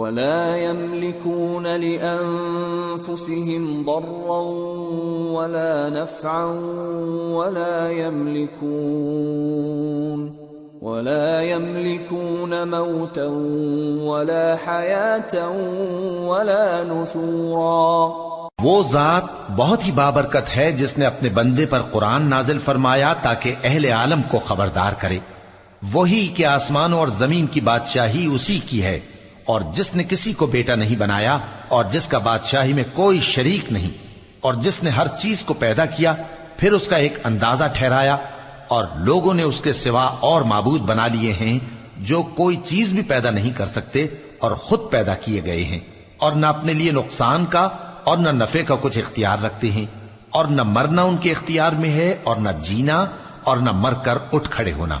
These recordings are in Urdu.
ولا يملكون لأنفسهم ضرا ولا نفعا ولا يملكون ولا يملكون موتا ولا حياة ولا نشورا وہ ذات بہت ہی بابرکت ہے جس نے اپنے بندے پر قرآن نازل فرمایا تاکہ اہل عالم کو خبردار کرے۔ وہی کہ آسمانوں اور زمین کی بادشاہی اسی کی ہے۔ اور جس نے کسی کو بیٹا نہیں بنایا اور جس کا بادشاہی میں کوئی شریک نہیں اور جس نے ہر چیز کو پیدا کیا، پھر اس کا ایک اندازہ ٹھہرایا اور لوگوں نے اس کے سوا اور معبود بنا لیے ہیں جو کوئی چیز بھی پیدا نہیں کر سکتے اور خود پیدا کیے گئے ہیں اور نہ اپنے لیے نقصان کا اور نہ نفع کا کچھ اختیار رکھتے ہیں اور نہ مرنا ان کے اختیار میں ہے اور نہ جینا اور نہ مر کر اٹھ کھڑے ہونا۔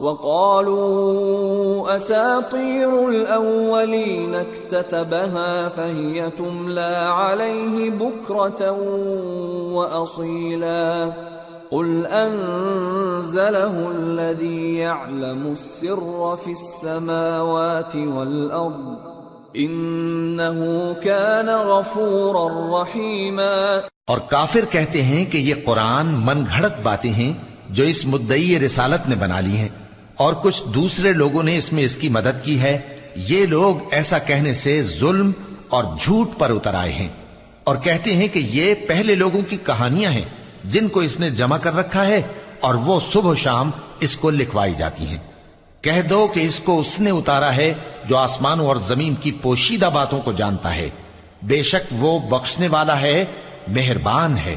وقالوا أساطير الأولين اكتتبها فهي تملى عليه بكرة وأصيلا. قل أنزله الذي يعلم السر في السماوات والأرض إنه كان غفورا رحيما. اور کافر کہتے ہیں کہ یہ قرآن من گھڑت باتیں ہیں جو اس مدعی رسالت نے بنا لی ہیں۔ اور کچھ دوسرے لوگوں نے اس میں اس کی مدد کی ہے، یہ لوگ ایسا کہنے سے ظلم اور جھوٹ پر اتر آئے ہیں اور کہتے ہیں کہ یہ پہلے لوگوں کی کہانیاں ہیں جن کو اس نے جمع کر رکھا ہے اور وہ صبح و شام اس کو لکھوائی جاتی ہیں۔ کہہ دو کہ اس کو اس نے اتارا ہے جو آسمانوں اور زمین کی پوشیدہ باتوں کو جانتا ہے۔ بے شک وہ بخشنے والا ہے، مہربان ہے۔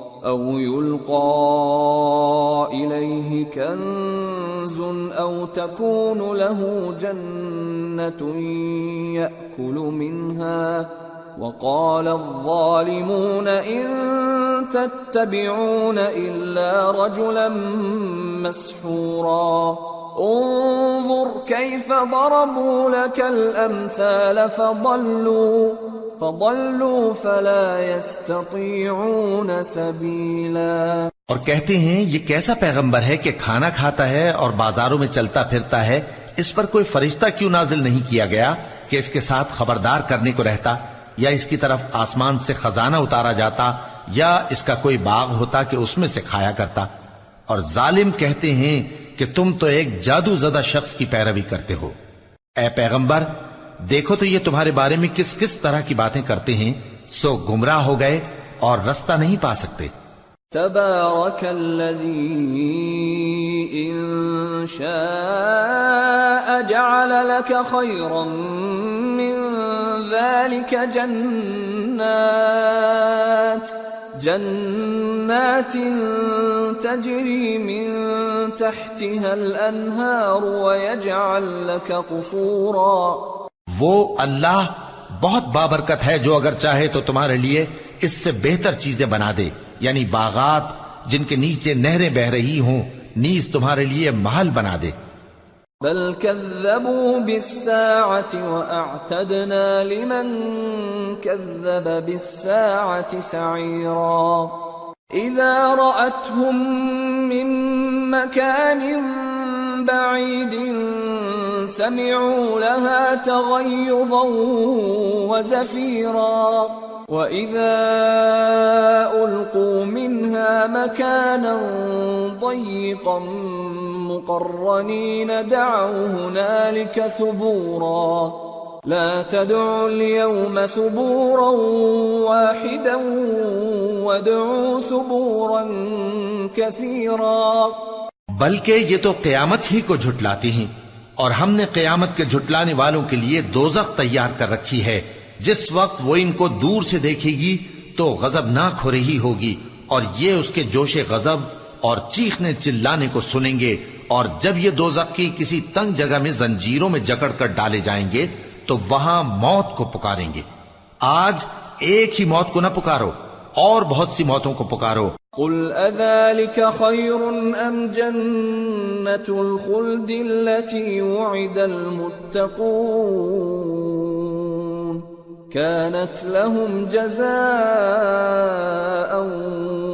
او يلقى اليه كنز او تكون له جنه ياكل منها وقال الظالمون ان تتبعون الا رجلا مسحورا انظر كيف ضربوا لك الامثال فضلوا فضلوا فلا يستطيعون سبيلا۔ اور کہتے ہیں، یہ کیسا پیغمبر ہے کہ کھانا کھاتا ہے اور بازاروں میں چلتا پھرتا ہے؟ اس پر کوئی فرشتہ کیوں نازل نہیں کیا گیا کہ اس کے ساتھ خبردار کرنے کو رہتا یا اس کی طرف آسمان سے خزانہ اتارا جاتا یا اس کا کوئی باغ ہوتا کہ اس میں سے کھایا کرتا؟ اور ظالم کہتے ہیں کہ تم تو ایک جادو زدہ شخص کی پیروی کرتے ہو۔ اے پیغمبر دیکھو تو یہ تمہارے بارے میں کس کس طرح کی باتیں کرتے ہیں، سو گمراہ ہو گئے اور رستہ نہیں پا سکتے۔ تبارك الذي إن شاء جعل لك خيرا من ذلك جنات جنات تجري من تحتها الأنهار ويجعل لك قصورا۔ وہ اللہ بہت بابرکت ہے جو اگر چاہے تو تمہارے لیے اس سے بہتر چیزیں بنا دے یعنی باغات جن کے نیچے نہریں بہ رہی ہوں، نیز تمہارے لیے محل بنا دے۔ بل كذبوا بالساعة وأعتدنا لمن كذب بالساعة سعيرا۔ إذا رأتهم من مكان بعيد سمعوا لها تغيظا وزفيرا. وإذا ألقوا منها مكانا ضيقا مقرنين دعوا هنالك ثبورا. لا تدعوا اليوم ثبورا واحدا وادعوا ثبورا كثيرا. بلکہ یہ تو قیامت ہی کو جھٹلاتی ہیں۔ اور ہم نے قیامت کے جھٹلانے والوں کے لیے دوزخ تیار کر رکھی ہے۔ جس وقت وہ ان کو دور سے دیکھے گی تو غضب ناک ہو رہی ہوگی اور یہ اس کے جوش غضب اور چیخنے چلانے کو سنیں گے اور جب یہ دو کی کسی تنگ جگہ میں زنجیروں میں جکڑ کر ڈالے جائیں گے تو وہاں موت کو پکاریں گے۔ آج ایک ہی موت کو نہ پکارو، اور بہت سی موتوں کو پکارو۔ قل اذلك خير ام جنة الخلد التي وعد المتقون كانت لهم جزاء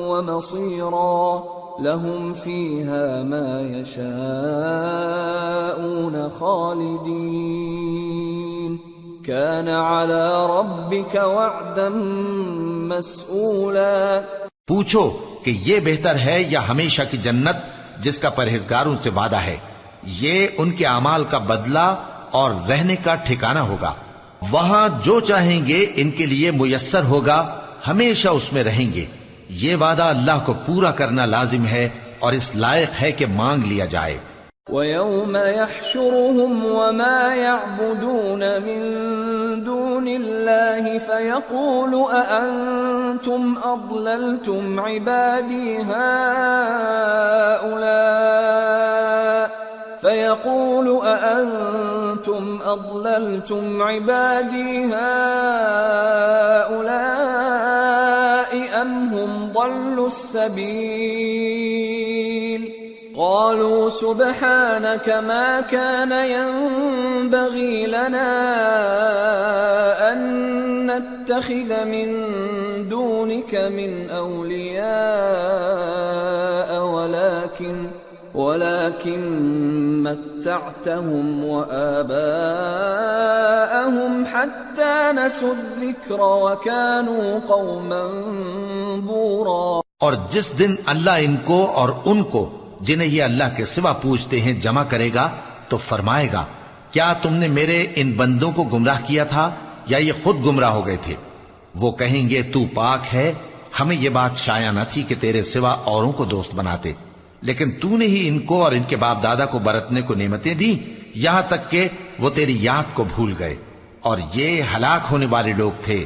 ومصيرا لهم فيها ما يشاءون خالدين كان على ربك وعدا مسئولا پوچھو کہ یہ بہتر ہے یا ہمیشہ کی جنت جس کا پرہیزگاروں سے وعدہ ہے۔ یہ ان کے اعمال کا بدلہ اور رہنے کا ٹھکانہ ہوگا۔ وہاں جو چاہیں گے ان کے لیے میسر ہوگا، ہمیشہ اس میں رہیں گے۔ یہ وعدہ اللہ کو پورا کرنا لازم ہے اور اس لائق ہے کہ مانگ لیا جائے۔ وَيَوْمَ يَحْشُرُهُمْ وَمَا يَعْبُدُونَ مِن دُونِ اللَّهِ فَيَقُولُ أَأَنْتُمْ أَضْلَلْتُمْ عِبَادِي هَؤُلَاءِ فَيَقُولُ أَأَنْتُمْ أَضْلَلْتُمْ عِبَادِي هَؤُلَاءِ أَمْ هُمْ ضَلُّوا السَّبِيلِ قالوا سبحانك ما كان ينبغي لنا أن نتخذ من دونك من أولياء ولكن ولكن متعتهم وآباءهم حتى نسوا الذكر وكانوا قوما بورا. اور جس دن اللہ ان کو اور ان کو جنہیں یہ اللہ کے سوا پوچھتے ہیں جمع کرے گا تو فرمائے گا، کیا تم نے میرے ان بندوں کو گمراہ کیا تھا یا یہ خود گمراہ ہو گئے تھے؟ وہ کہیں گے، تو پاک ہے، ہمیں یہ بات شایا نہ تھی کہ تیرے سوا اوروں کو دوست بناتے۔ لیکن تو نے ہی ان کو اور ان کے باپ دادا کو برتنے کو نعمتیں دی یہاں تک کہ وہ تیری یاد کو بھول گئے۔ اور یہ ہلاک ہونے والے لوگ تھے۔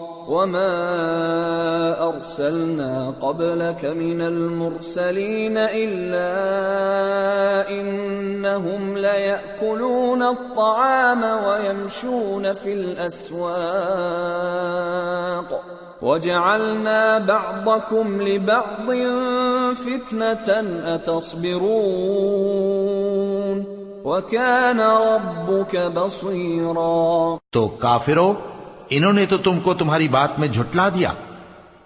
وما أرسلنا قبلك من المرسلين إلا إنهم ليأكلون الطعام ويمشون في الأسواق وجعلنا بعضكم لبعض فتنة أتصبرون وكان ربك بصيرا تو کافرو انہوں نے تو تم کو تمہاری بات میں جھٹلا دیا۔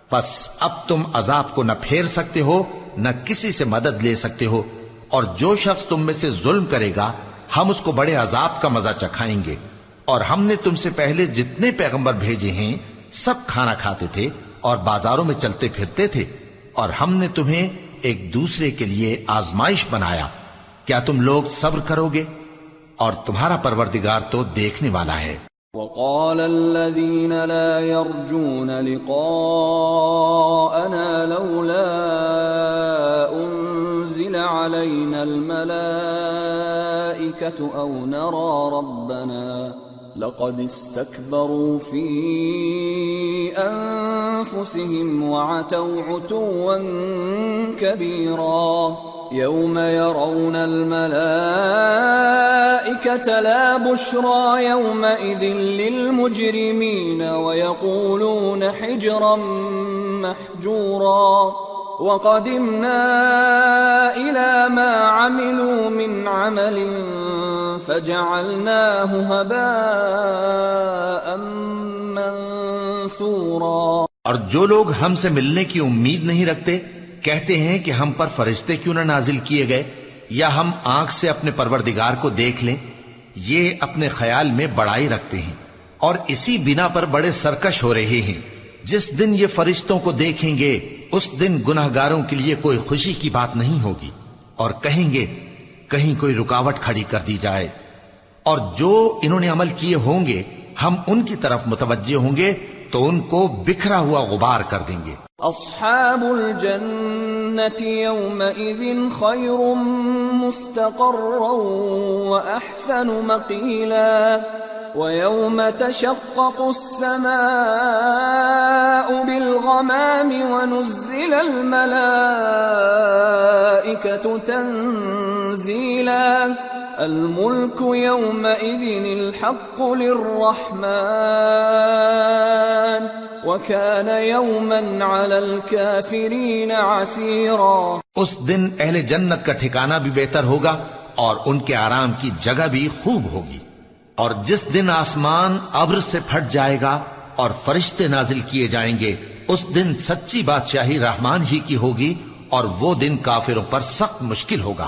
پس اب تم عذاب کو نہ پھیر سکتے ہو، نہ کسی سے مدد لے سکتے ہو۔ اور جو شخص تم میں سے ظلم کرے گا، ہم اس کو بڑے عذاب کا مزہ چکھائیں گے۔ اور ہم نے تم سے پہلے جتنے پیغمبر بھیجے ہیں، سب کھانا کھاتے تھے اور بازاروں میں چلتے پھرتے تھے۔ اور ہم نے تمہیں ایک دوسرے کے لیے آزمائش بنایا۔ کیا تم لوگ صبر کرو گے؟ اور تمہارا پروردگار تو دیکھنے والا ہے۔ وقال الذين لا يرجون لقاءنا لولا أنزل علينا الملائكة أو نرى ربنا لقد استكبروا في أنفسهم وعتوا عتوا كبيرا يوم يرون الملائكة لا بشرى يومئذ للمجرمين ويقولون حجرا محجورا وقدمنا إلى ما عملوا من عمل فجعلناه هباء منثورا اور جو لوگ ہم سے ملنے کی امید نہیں رکھتے کہتے ہیں کہ ہم پر فرشتے کیوں نہ نازل کیے گئے یا ہم آنکھ سے اپنے پروردگار کو دیکھ لیں؟ یہ اپنے خیال میں بڑائی رکھتے ہیں اور اسی بنا پر بڑے سرکش ہو رہے ہیں۔ جس دن یہ فرشتوں کو دیکھیں گے، اس دن گناہ گاروں کے لیے کوئی خوشی کی بات نہیں ہوگی۔ اور کہیں گے، کہیں کوئی رکاوٹ کھڑی کر دی جائے۔ اور جو انہوں نے عمل کیے ہوں گے، ہم ان کی طرف متوجہ ہوں گے تو ان کو بکھرا ہوا غبار کر دیں گے۔ اصحاب الجنة يومئذ خير مستقرا واحسن مقيلا ويوم تشقق السماء بالغمام ونزل الملائكة تنزيلا الملك يومئذ الحق للرحمن وكان يوما على الكافرين عسيرا. اس دن اہل جنت کا ٹھکانہ بھی بہتر ہوگا اور ان کے آرام کی جگہ بھی خوب ہوگی۔ اور جس دن آسمان ابر سے پھٹ جائے گا اور فرشتے نازل کیے جائیں گے، اس دن سچی بادشاہی رحمان ہی کی ہوگی اور وہ دن کافروں پر سخت مشکل ہوگا۔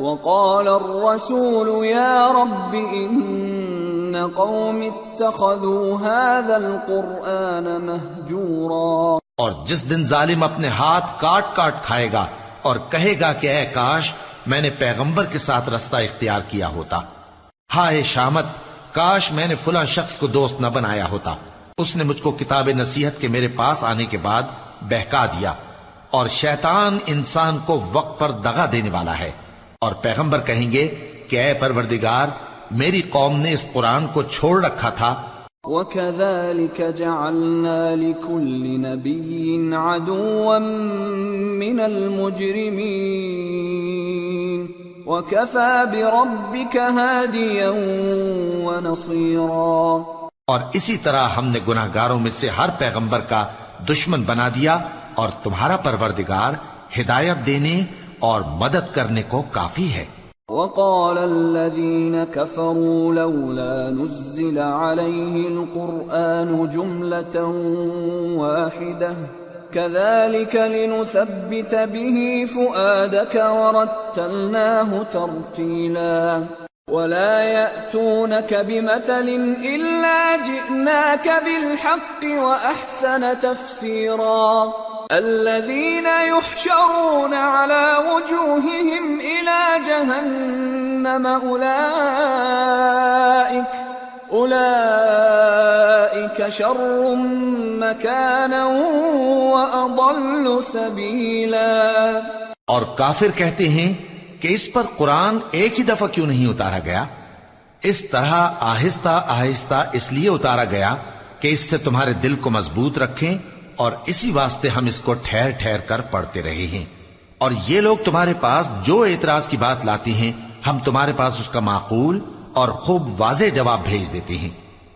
وقال الرسول يا رب إن قوم اتخذوا هذا القرآن مهجورا اور جس دن ظالم اپنے ہاتھ کاٹ کاٹ کھائے گا اور کہے گا کہ اے کاش، میں نے پیغمبر کے ساتھ رستہ اختیار کیا ہوتا۔ ہائے شامت، کاش میں نے فلاں شخص کو دوست نہ بنایا ہوتا۔ اس نے مجھ کو کتاب نصیحت کے میرے پاس آنے کے بعد بہکا دیا۔ اور شیطان انسان کو وقت پر دغا دینے والا ہے۔ اور پیغمبر کہیں گے کہ اے پروردگار میری قوم نے اس قرآن کو چھوڑ رکھا تھا۔ وَكَذَلِكَ جَعَلْنَا لِكُلِّ نَبِيٍّ عَدُوًا مِّنَ الْمُجْرِمِينَ۔ وَكَفَى بِرَبِّكَ هَادِيًا وَنَصِيرًا۔ اور اسی طرح ہم نے گناہ گاروں میں سے ہر پیغمبر کا دشمن بنا دیا اور تمہارا پروردگار ہدایت دینے اور مدد کرنے کو کافی ہے۔ وقال الذين كفروا لولا نزل عليه القرآن جملة واحدة، كذلك لنثبت به فؤادك ورتلناه ترتيلا، ولا يأتونك بمثل إلا جئناك بالحق وأحسن تفسيرا. الذين يحشرون على وجوههم إلى جهنم أولئك أولئك شر مكانا وأضل سبيلا. اور کافر کہتے ہیں کہ اس پر قرآن ایک ہی دفعہ کیوں نہیں اتارا گیا؟ اس طرح آہستہ آہستہ اس لیے اتارا گیا کہ اس سے تمہارے دل کو مضبوط رکھیں اور اسی واسطے ہم اس کو ٹھہر ٹھہر کر پڑھتے رہے ہیں۔ اور یہ لوگ تمہارے پاس جو اعتراض کی بات لاتی ہیں، ہم تمہارے پاس اس کا معقول اور خوب واضح جواب بھیج دیتے ہیں۔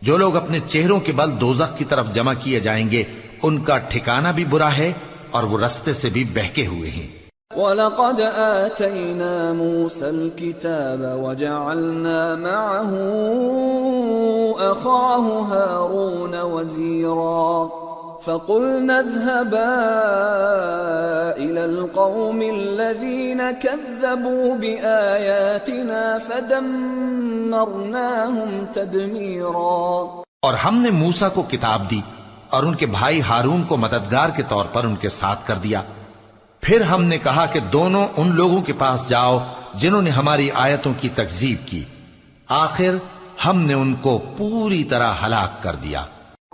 جو لوگ اپنے چہروں کے بل دوزخ کی طرف جمع کیے جائیں گے، ان کا ٹھکانہ بھی برا ہے اور وہ رستے سے بھی بہکے ہوئے ہیں۔ وَلَقَدْ آتَيْنَا مُوسَى الْكِتَابَ وَجَعَلْنَا مَعَهُ أَخَاهُ هَارُونَ وَزِيرًا۔ فقلنا اذهبا إلى القوم الذين كذبوا بآياتنا فدمرناهم تدميرا. اور ہم نے موسا کو کتاب دی اور ان کے بھائی ہارون کو مددگار کے طور پر ان کے ساتھ کر دیا۔ پھر ہم نے کہا کہ دونوں ان لوگوں کے پاس جاؤ جنہوں نے ہماری آیتوں کی تکزیب کی۔ آخر ہم نے ان کو پوری طرح ہلاک کر دیا۔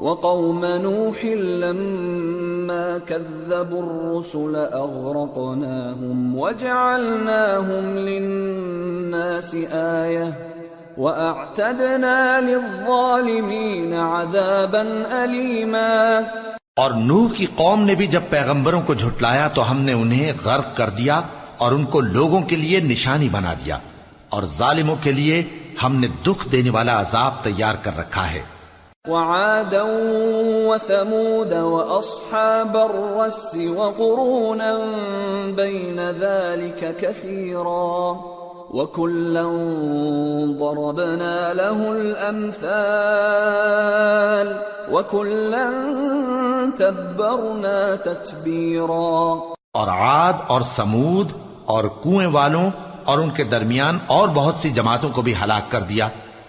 وقوم نوح لما كذبوا الرسل أغرقناهم وجعلناهم للناس آية وأعتدنا للظالمين عذابا أليما. اور نوح کی قوم نے بھی جب پیغمبروں کو جھٹلایا تو ہم نے انہیں غرق کر دیا اور ان کو لوگوں کے لیے نشانی بنا دیا اور ظالموں کے لیے ہم نے دکھ دینے والا عذاب تیار کر رکھا ہے۔ وعادا وثمود وأصحاب الرس وقرونا بين ذلك كثيرا وكلا ضربنا له الأمثال وكلا تبرنا تتبيرا اور عاد اور سمود اور کنویں والوں اور ان کے درمیان اور بہت سی جماعتوں کو بھی ہلاک کر دیا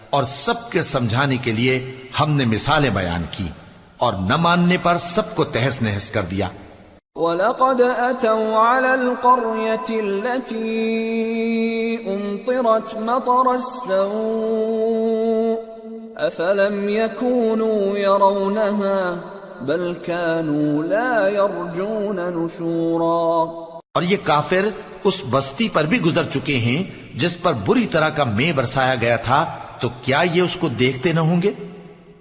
اور سب کے سمجھانے کے لیے ہم نے مثالیں بیان کی اور نہ ماننے پر سب کو تہس نہس کر دیا۔ وَلَقَدْ أَتَوْا عَلَى الْقَرْيَةِ الَّتِي أُمْطِرَتْ مَطَرَ السَّوْءِ أَفَلَمْ يَكُونُوا يَرَوْنَهَا بَلْ كَانُوا لَا يَرْجُونَ نُشُورًا۔ اور یہ کافر اس بستی پر بھی گزر چکے ہیں جس پر بری طرح کا میں برسایا گیا تھا تو کیا یہ اس کو دیکھتے نہ ہوں گے؟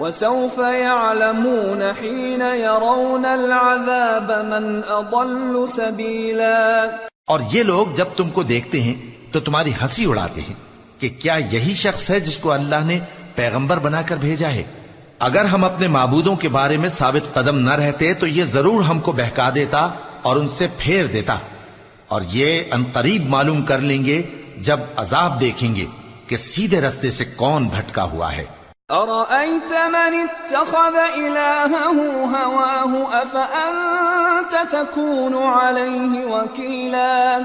وسوف يعلمون حين يرون العذاب من أضل سبيلا. اور یہ لوگ جب تم کو دیکھتے ہیں تو تمہاری ہنسی اڑاتے ہیں کہ کیا یہی شخص ہے جس کو اللہ نے پیغمبر بنا کر بھیجا ہے؟ اگر ہم اپنے معبودوں کے بارے میں ثابت قدم نہ رہتے تو یہ ضرور ہم کو بہکا دیتا اور ان سے پھیر دیتا۔ اور یہ انقریب معلوم کر لیں گے جب عذاب دیکھیں گے کہ سیدھے رستے سے کون بھٹکا ہوا ہے۔ أرأيت من اتخذ إلهه هواه؟ أفأنت تكون عليه وكيلا؟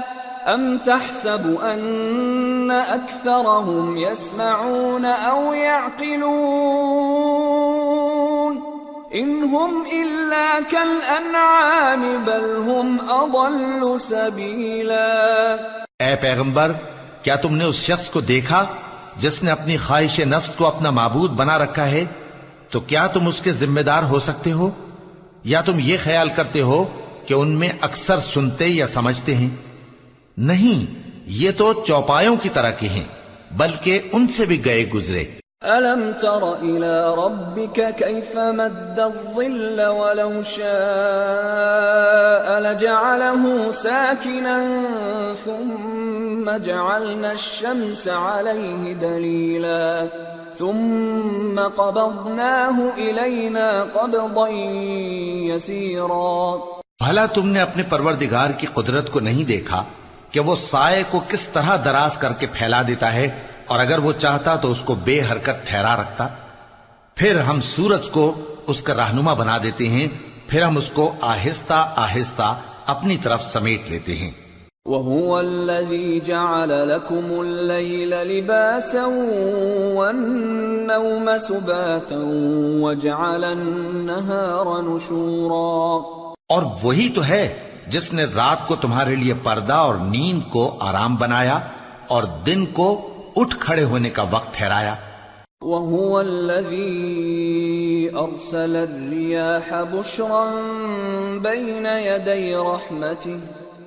أم تحسب أن أكثرهم يسمعون أو يعقلون؟ إن هم إلا كالأنعام، بل هم أضل سبيلا. اے پیغمبر، کیا تم نے اس شخص کو دیکھا؟ جس نے اپنی خواہش نفس کو اپنا معبود بنا رکھا ہے، تو کیا تم اس کے ذمہ دار ہو سکتے ہو؟ یا تم یہ خیال کرتے ہو کہ ان میں اکثر سنتے یا سمجھتے ہیں؟ نہیں، یہ تو چوپایوں کی طرح کے ہیں، بلکہ ان سے بھی گئے گزرے۔ ألم تر إلى ربك كيف مد الظل ولو شاء لجعله ساكنا ثم جعلنا الشمس عليه دليلا. ثم قبضناه إلينا قبضا يسيرا. بھلا تم نے اپنے پروردگار کی قدرت کو نہیں دیکھا کہ وہ سائے کو کس طرح دراز کر کے پھیلا دیتا ہے اور اگر وہ چاہتا تو اس کو بے حرکت ٹھہرا رکھتا؟ پھر ہم سورج کو اس کا رہنما بنا دیتے ہیں، پھر ہم اس کو آہستہ آہستہ اپنی طرف سمیٹ لیتے ہیں۔ وهو الذي جعل لكم الليل لباسا والنوم سباتا وجعل النهار نشورا اور وہی تو ہے جس نے رات کو تمہارے لیے پردہ اور نیند کو آرام بنایا اور دن کو اٹھ کھڑے ہونے کا وقت ٹھہرایا۔ وهو الذي أرسل الرياح بشرا بين يدي رحمته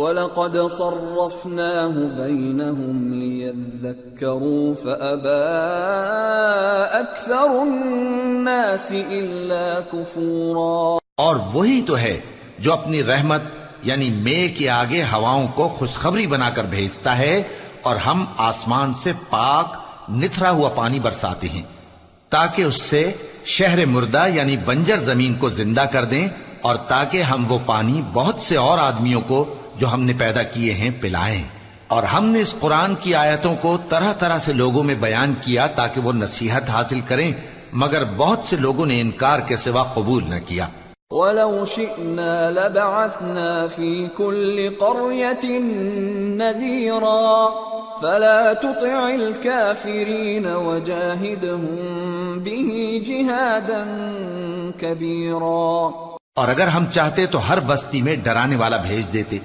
ولقد صرفناه بينهم ليذكروا فأبى أكثر الناس إلا كفورا اور وہی تو ہے جو اپنی رحمت یعنی مے کے آگے ہواؤں کو خوشخبری بنا کر بھیجتا ہے اور ہم آسمان سے پاک نتھرا ہوا پانی برساتے ہیں تاکہ اس سے شہر مردہ یعنی بنجر زمین کو زندہ کر دیں اور تاکہ ہم وہ پانی بہت سے اور آدمیوں کو جو ہم نے پیدا کیے ہیں پلائیں۔ اور ہم نے اس قرآن کی آیتوں کو طرح طرح سے لوگوں میں بیان کیا تاکہ وہ نصیحت حاصل کریں مگر بہت سے لوگوں نے انکار کے سوا قبول نہ کیا۔ ولو شئنا لبعثنا في كل قرية نذيرا فلا تطع الكافرين وجاهدهم به جهادا كبيرا۔ اور اگر ہم چاہتے تو ہر بستی میں ڈرانے والا بھیج دیتے۔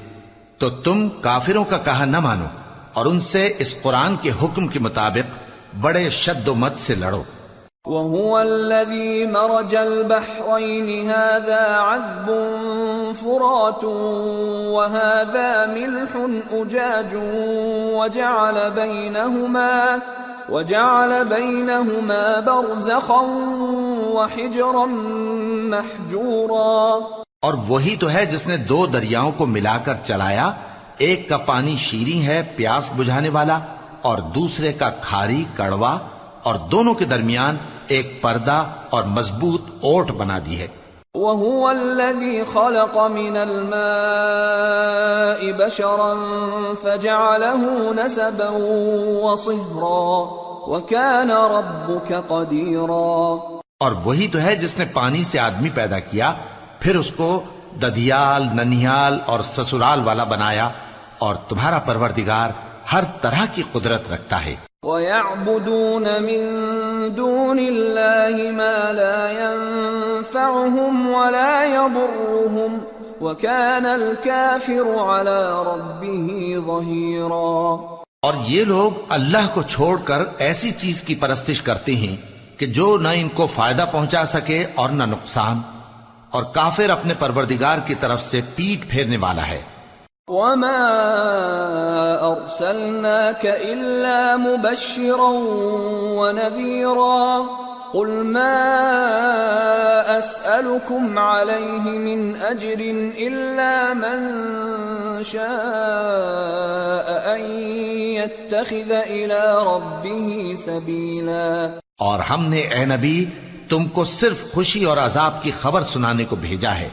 تو تم کافروں کا کہا نہ مانو اور ان سے اس قرآن کے حکم کے مطابق بڑے شد و مت سے لڑو۔ وهو الذي مرج البحرين هذا عذب فرات وهذا ملح أجاج وجعل بينهما وجعل بينهما برزخا وحجرا محجورا اور وہی تو ہے جس نے دو دریاؤں کو ملا کر چلایا ایک کا پانی شیریں ہے پیاس بجھانے والا اور دوسرے کا کھاری کڑوا اور دونوں کے درمیان ایک پردہ اور مضبوط اوٹ بنا دی ہے۔ وهو الذي خلق من الماء بشرا فجعله نسبا وصهرا وكان ربك قديرا۔ اور وہی تو ہے جس نے پانی سے آدمی پیدا کیا پھر اس کو ددیال ننیال اور سسرال والا بنایا اور تمہارا پروردگار ہر طرح کی قدرت رکھتا ہے۔ وَيَعْبُدُونَ مِن دُونِ اللَّهِ مَا لَا يَنفَعُهُمْ وَلَا يَضُرُّهُمْ وَكَانَ الْكَافِرُ عَلَى رَبِّهِ ظَهِيرًا۔ اور یہ لوگ اللہ کو چھوڑ کر ایسی چیز کی پرستش کرتے ہیں کہ جو نہ ان کو فائدہ پہنچا سکے اور نہ نقصان۔ اور کافر اپنے پروردگار کی طرف سے پیٹ پھیرنے والا ہے۔ وما ارسلناك الا مبشرا ونذيرا قل ما اسالكم عليه من اجر الا من شاء ان يتخذ الى ربه سبيلا اور ہم نے اے نبی تم کو صرف خوشی اور عذاب کی خبر سنانے کو بھیجا ہے۔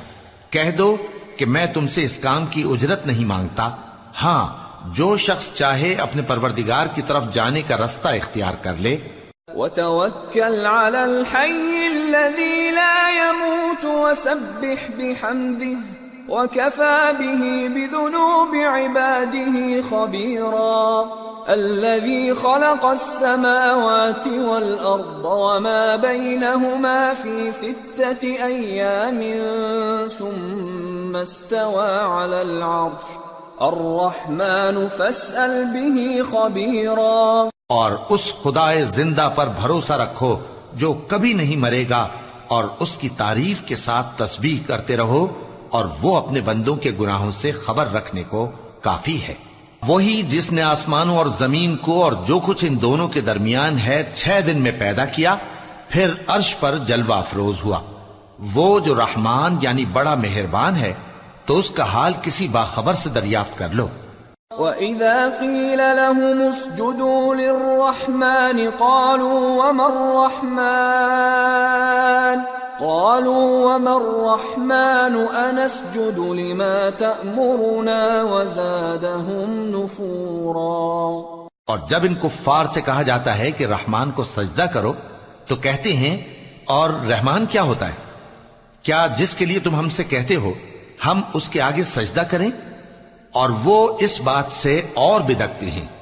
کہہ دو کہ میں تم سے اس کام کی اجرت نہیں مانگتا۔ ہاں جو شخص چاہے اپنے پروردگار کی طرف جانے کا رستہ اختیار کر لے۔ وتوكل على الحي الذي لا يموت وسبح بحمده وكفى به بذنوب عباده خبيرا الذي خلق السماوات والأرض وما بينهما في ستة أيام ثم استوى على العرش. الرحمن فاسأل به خبيرا. اور اس خدا زندہ پر بھروسہ رکھو جو کبھی نہیں مرے گا اور اس کی تعریف کے ساتھ تسبیح کرتے رہو اور وہ اپنے بندوں کے گناہوں سے خبر رکھنے کو کافی ہے۔ وہی جس نے آسمانوں اور زمین کو اور جو کچھ ان دونوں کے درمیان ہے چھ دن میں پیدا کیا، پھر عرش پر جلوہ افروز ہوا۔ وہ جو رحمان یعنی بڑا مہربان ہے، تو اس کا حال کسی باخبر سے دریافت کر لو۔ وَإِذَا قِيلَ لَهُمُ اسْجُدُوا لِلرَّحْمَنِ قَالُوا وَمَا الرَّحْمَنِ قالوا وما الرحمن أنسجد لما تأمرنا وزادهم نفورا اور جب ان کفار سے کہا جاتا ہے کہ رحمان کو سجدہ کرو، تو کہتے ہیں، اور رحمان کیا ہوتا ہے؟ کیا جس کے لیے تم ہم سے کہتے ہو، ہم اس کے آگے سجدہ کریں؟ اور وہ اس بات سے اور بدکتے ہیں۔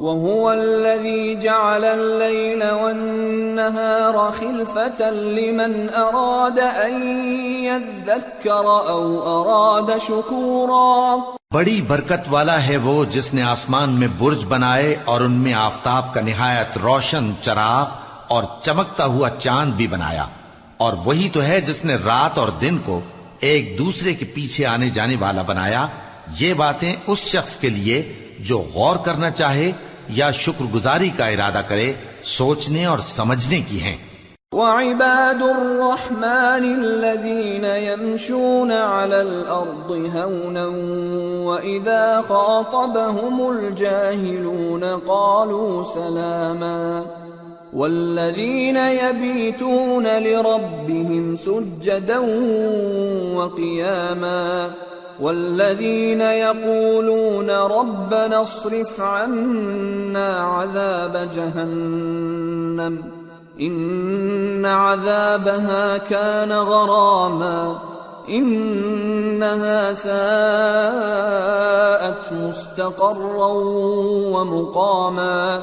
وهو الذي جعل الليل والنهار خلفة لمن أراد أن يذكر أو أراد شكورا. بڑی برکت والا ہے وہ جس نے آسمان میں برج بنائے اور ان میں آفتاب کا نہایت روشن چراغ اور چمکتا ہوا چاند بھی بنایا۔ اور وہی تو ہے جس نے رات اور دن کو ایک دوسرے کے پیچھے آنے جانے والا بنایا۔ یہ باتیں اس شخص کے لیے جو غور کرنا چاہے یا شکر گزاری کا ارادہ کرے، سوچنے اور سمجھنے کی ہیں۔ وعباد الرحمن الذين يمشون على الأرض هونا وإذا خاطبهم الجاهلون قالوا سلاما والذين يبيتون لربهم سجدا وقياما والذين يقولون ربنا اصرف عنا عذاب جهنم إن عذابها كان غراما إنها ساءت مستقرا ومقاما۔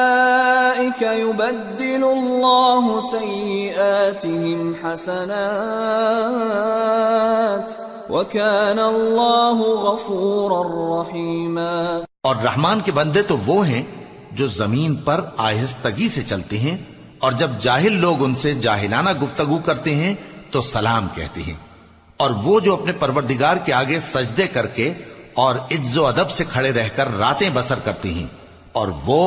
يبدل الله سيئاتهم حسنات وَكَانَ اللَّهُ غَفُورًا رَحِيمًا اور رحمان کے بندے تو وہ ہیں جو زمین پر آہستگی سے چلتے ہیں اور جب جاہل لوگ ان سے جاہلانہ گفتگو کرتے ہیں تو سلام کہتے ہیں اور وہ جو اپنے پروردگار کے آگے سجدے کر کے اور عز و ادب سے کھڑے رہ کر راتیں بسر کرتے ہیں اور وہ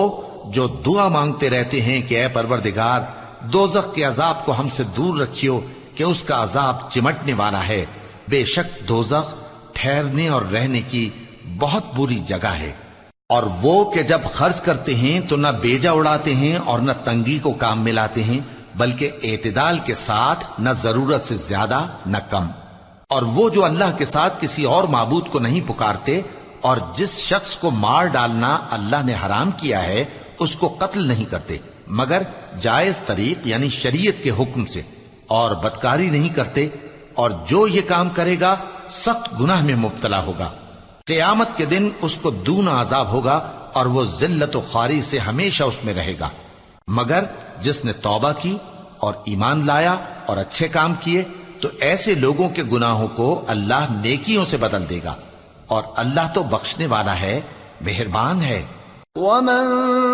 جو دعا مانگتے رہتے ہیں کہ اے پروردگار، دوزخ کے عذاب کو ہم سے دور رکھیو کہ اس کا عذاب چمٹنے والا ہے۔ بے شک دوزخ ٹھہرنے اور رہنے کی بہت بری جگہ ہے۔ اور وہ کہ جب خرچ کرتے ہیں تو نہ بیجا اڑاتے ہیں اور نہ تنگی کو کام ملاتے ہیں، بلکہ اعتدال کے ساتھ نہ ضرورت سے زیادہ نہ کم۔ اور وہ جو اللہ کے ساتھ کسی اور معبود کو نہیں پکارتے، اور جس شخص کو مار ڈالنا اللہ نے حرام کیا ہے اس کو قتل نہیں کرتے، مگر جائز طریق یعنی شریعت کے حکم سے، اور بدکاری نہیں کرتے، اور جو یہ کام کرے گا، سخت گناہ میں مبتلا ہوگا۔ قیامت کے دن اس کو دون عذاب ہوگا، اور وہ ذلت و خاری سے ہمیشہ اس میں رہے گا۔ مگر جس نے توبہ کی، اور ایمان لایا، اور اچھے کام کیے، تو ایسے لوگوں کے گناہوں کو اللہ نیکیوں سے بدل دے گا۔ اور اللہ تو بخشنے والا ہے، مہربان ہے۔ ومن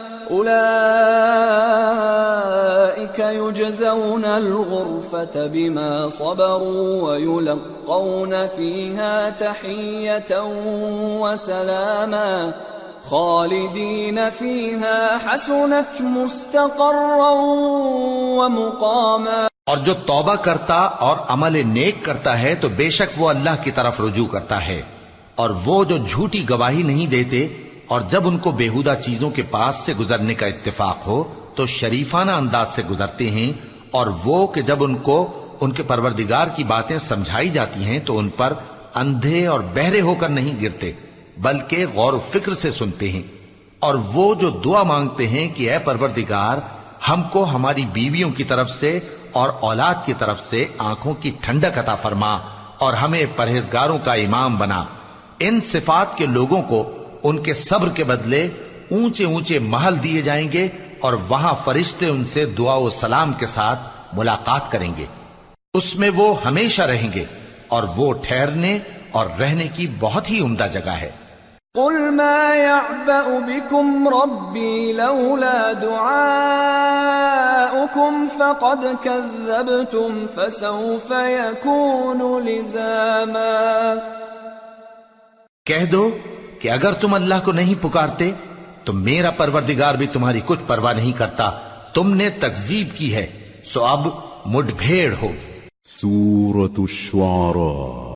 أولئك يجزون الغرفة بما صبروا ويلقون فيها تحية وسلاما خالدين فيها حسنت مستقرا ومقاما اور جو توبہ کرتا اور عمل نیک کرتا ہے تو بے شک وہ اللہ کی طرف رجوع کرتا ہے اور وہ جو جھوٹی گواہی نہیں دیتے اور جب ان کو بےحدہ چیزوں کے پاس سے گزرنے کا اتفاق ہو، تو شریفانہ انداز سے گزرتے ہیں اور وہ کہ جب ان کو، ان کے پروردگار کی باتیں سمجھائی جاتی ہیں، تو ان پر اندھے اور بہرے ہو کر نہیں گرتے، بلکہ غور و فکر سے سنتے ہیں۔ اور وہ جو دعا مانگتے ہیں کہ اے پروردگار، ہم کو ہماری بیویوں کی طرف سے اور اولاد کی طرف سے آنکھوں کی ٹھنڈک عطا فرما اور ہمیں پرہیزگاروں کا امام بنا۔ ان صفات کے لوگوں کو ان کے صبر کے بدلے اونچے اونچے محل دیے جائیں گے اور وہاں فرشتے ان سے دعا و سلام کے ساتھ ملاقات کریں گے۔ اس میں وہ ہمیشہ رہیں گے اور وہ ٹھہرنے اور رہنے کی بہت ہی عمدہ جگہ ہے۔ قل ما يعبأ بكم ربي لولا دعاؤكم فقد كذبتم فسوف يكون لزاما۔ کہہ دو کہ اگر تم اللہ کو نہیں پکارتے، تو میرا پروردگار بھی تمہاری کچھ پرواہ نہیں کرتا۔ تم نے تکذیب کی ہے، سو اب مڈ بھیڑ ہوگی سورة الشعراء۔